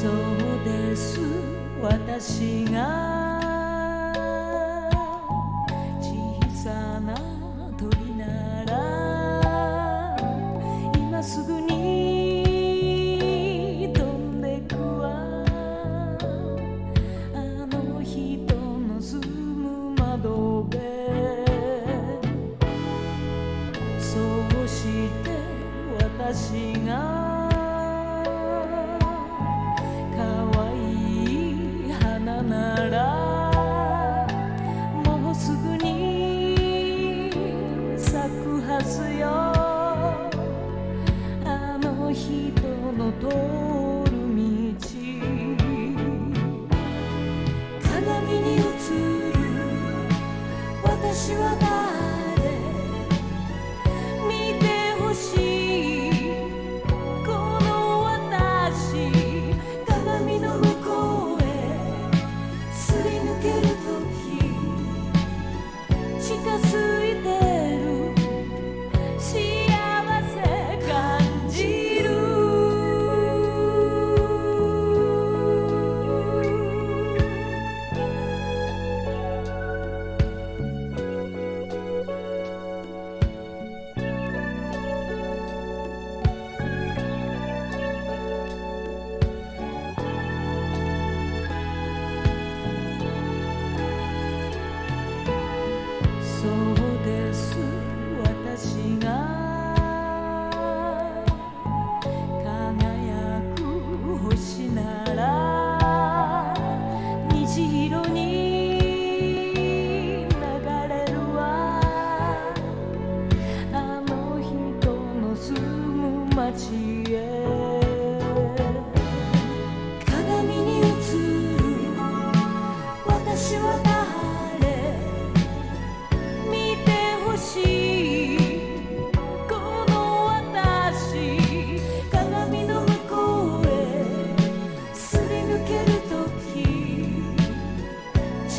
そうです。私が小さな鳥なら今すぐに飛んでくわ。あの人の住む窓辺。そうして私が you about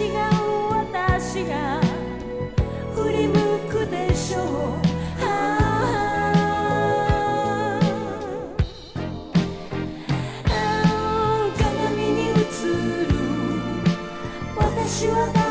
違う私が振り向くでしょう。鏡に映る私は誰